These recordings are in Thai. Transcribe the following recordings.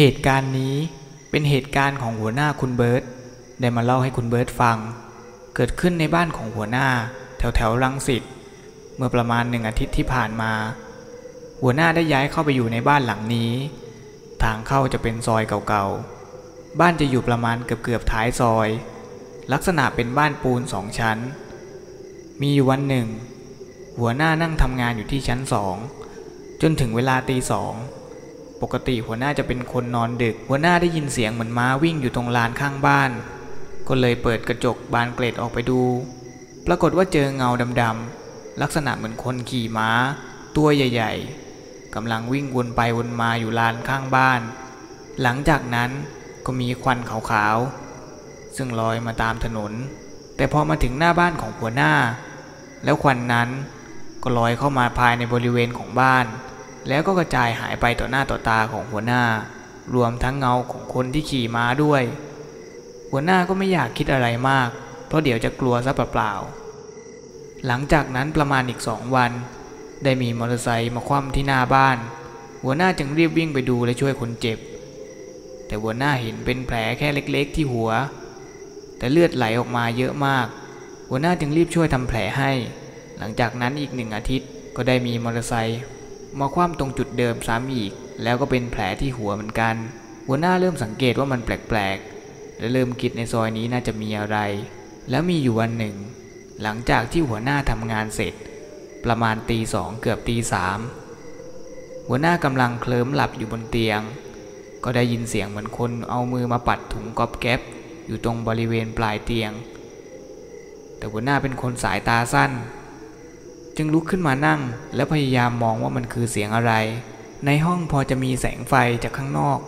เหตุการณ์นี้เป็นเหตุการณ์ของหัวหน้าคุณเบิร์ตได้มาเล่าให้คุณเบิร์ตฟัง เกิดขึ้นในบ้านของหัวหน้า แถวแถวรังสิตเมื่อประมาณหนึ่งอาทิตย์ที่ผ่านมา หัวหน้าได้ย้ายเข้าไปอยู่ในบ้านหลังนี้ ทางเข้าจะเป็นซอยเก่าๆ บ้านจะอยู่ประมาณเกือบๆท้ายซอย ลักษณะเป็นบ้านปูนสองชั้น มีอยู่วันหนึ่ง หัวหน้านั่งทำงานอยู่ที่ชั้นสองจนถึงเวลาตีสอง ปกติหัวหน้าจะเป็นคนนอนดึก หัวหน้าได้ยินเสียงเหมือนม้าวิ่งอยู่ตรงลานข้างบ้าน ก็เลยเปิดกระจกบานเกล็ดออกไปดู ปรากฏว่าเจอเงาดำๆลักษณะเหมือนคนขี่ม้า ตัวใหญ่ ๆกำลังวิ่งวนไปวนมาอยู่ลานข้างบ้าน หลังจากนั้นก็มีควันขาวๆซึ่งลอยมาตามถนน แต่พอมาถึงหน้าบ้านของหัวหน้า แล้วควันนั้นก็ลอยเข้ามาภายในบริเวณของบ้าน แล้วก็กระจายหายไปต่อหน้าต่อตาของหัวหน้า รวมทั้งเงาของคนที่ขี่ม้าด้วย หัวหน้าก็ไม่อยากคิดอะไรมาก เพราะเดี๋ยวจะกลัวซะเปล่าๆหลังจากนั้นประมาณอีกสองวัน ได้มีมอเตอร์ไซค์มาคว่ำที่หน้าบ้าน หัวหน้าจึงรีบวิ่งไปดูและช่วยคนเจ็บ แต่หัวหน้าเห็นเป็นแผลแค่เล็กๆ ที่หัว แต่เลือดไหลออกมาเยอะมาก หัวหน้าจึงรีบช่วยทำแผลให้ หลังจากนั้นอีกหนึ่งอาทิตย์ก็ได้มีมอเตอร์ไซค์ มาคว่ำตรงจุดเดิมซ้ำอีก แล้วก็เป็นแผลที่หัวเหมือนกัน หัวหน้าเริ่มสังเกตว่ามันแปลกๆ และเริ่มคิดในซอยนี้น่าจะมีอะไร แล้วมีอยู่วันหนึ่ง หลังจากที่หัวหน้าทำงานเสร็จ ประมาณตีสองเกือบตีสามหัวหน้ากำลังเคลิ้มหลับอยู่บนเตียง ก็ได้ยินเสียงเหมือนคนเอามือมาปัดถุงก๊อบแก๊บอยู่ตรงบริเวณปลายเตียง แต่หัวหน้าเป็นคนสายตาสั้น จึงลุกขึ้นมานั่ง และพยายามมองว่ามันคือเสียงอะไร ในห้องพอจะมีแสงไฟจากข้างนอก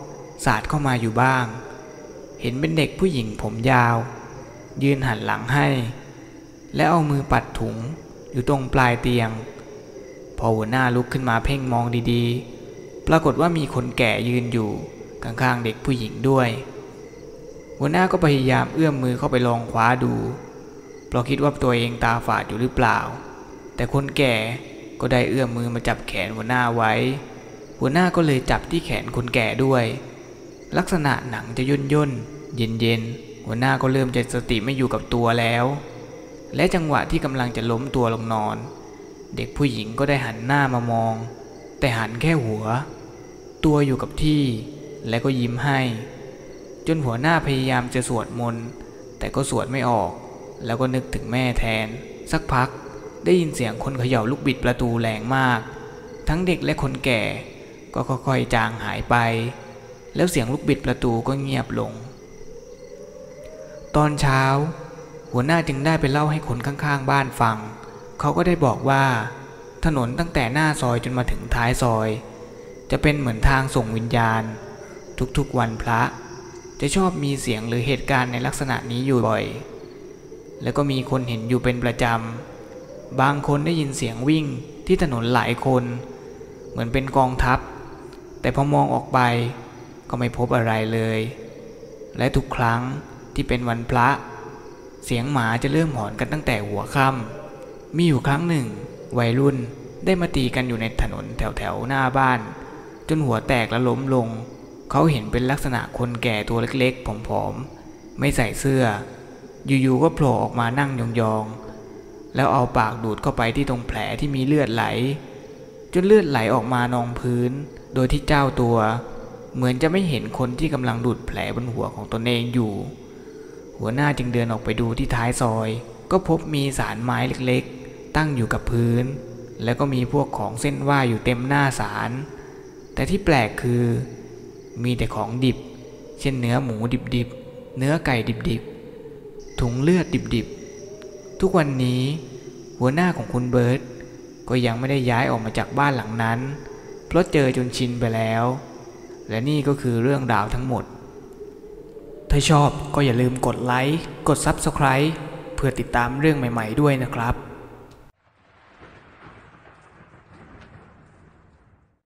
สาดเข้ามาอยู่บ้าง เห็นเป็นเด็กผู้หญิงผมยาว ยืนหันหลังให้ และเอามือปัดถุงอยู่ตรงปลายเตียง พอหัวหน้าลุกขึ้นมาเพ่งมองดีๆ ปรากฏว่ามีคนแก่ยืนอยู่ข้างๆเด็กผู้หญิงด้วย หัวหน้าก็พยายามเอื้อมมือเข้าไปลองคว้าดูเพราะคิดว่าตัวเองตาฝาดอยู่หรือเปล่า แต่คนแก่ก็ได้เอื้อมมือมาจับแขนหัวหน้าไว้ หัวหน้าก็เลยจับที่แขนคนแก่ด้วย ลักษณะหนังจะย่นย่นเย็นเย็นหัวหน้าก็เริ่มจะสติไม่อยู่กับตัวแล้ว และจังหวะที่กำลังจะล้มตัวลงนอน เด็กผู้หญิงก็ได้หันหน้ามามอง แต่หันแค่หัว ตัวอยู่กับที่ และก็ยิ้มให้ จนหัวหน้าพยายามจะสวดมนต์แต่ก็สวดไม่ออก แล้วก็นึกถึงแม่แทน สักพัก ได้ยินเสียงคนเขย่าลูกบิดประตูแรงมาก ทั้งเด็กและคนแก่ ก็ค่อยๆจางหายไป แล้วเสียงลูกบิดประตูก็เงียบลง ตอนเช้า หัวหน้าจึงได้ไปเล่าให้คนข้างๆ บ้านฟัง เขาก็ได้บอกว่า ถนนตั้งแต่หน้าซอยจนมาถึงท้ายซอย จะเป็นเหมือนทางส่งวิญญาณ ทุกๆวันพระ จะชอบมีเสียงหรือเหตุการณ์ในลักษณะนี้อยู่บ่อย แล้วก็มีคนเห็นอยู่เป็นประจำ บางคนได้ยินเสียงวิ่งที่ถนนหลายคน เหมือนเป็นกองทัพ แต่พอมองออกไปก็ไม่พบอะไรเลย และทุกครั้งที่เป็นวันพระ เสียงหมาจะเริ่มหอนกันตั้งแต่หัวค่ำมีอยู่ครั้งหนึ่ง วัยรุ่นได้มาตีกันอยู่ในถนนแถวๆหน้าบ้าน จนหัวแตกและล้มลง เขาเห็นเป็นลักษณะคนแก่ตัวเล็กๆผอมๆไม่ใส่เสื้อ อยู่ๆก็โผล่ออกมานั่งยองๆ แล้วเอาปากดูดเข้าไปที่ตรงแผลที่มีเลือดไหล จนเลือดไหลออกมานองพื้น โดยที่เจ้าตัว เหมือนจะไม่เห็นคนที่กำลังดูดแผลบนหัวของตนเองอยู่ หัวหน้าจึงเดินออกไปดูที่ท้ายซอย ก็พบมีสารไม้เล็กๆ ตั้งอยู่กับพื้น แล้วก็มีพวกของเส้นไหวอยู่เต็มหน้าสาร แต่ที่แปลกคือ มีแต่ของดิบ เช่นเนื้อหมูดิบๆ เนื้อไก่ดิบๆ ถุงเลือดดิบๆ ทุกวันนี้ หัวหน้าของคุณเบิร์ตก็ยังไม่ได้ย้ายออกมาจากบ้านหลังนั้น เพราะเจอจนชินไปแล้ว และนี่ก็คือเรื่องราวทั้งหมด ถ้าชอบก็อย่าลืมกดไลค์ กด Subscribe เพื่อติดตามเรื่องใหม่ ๆ ด้วยนะครับ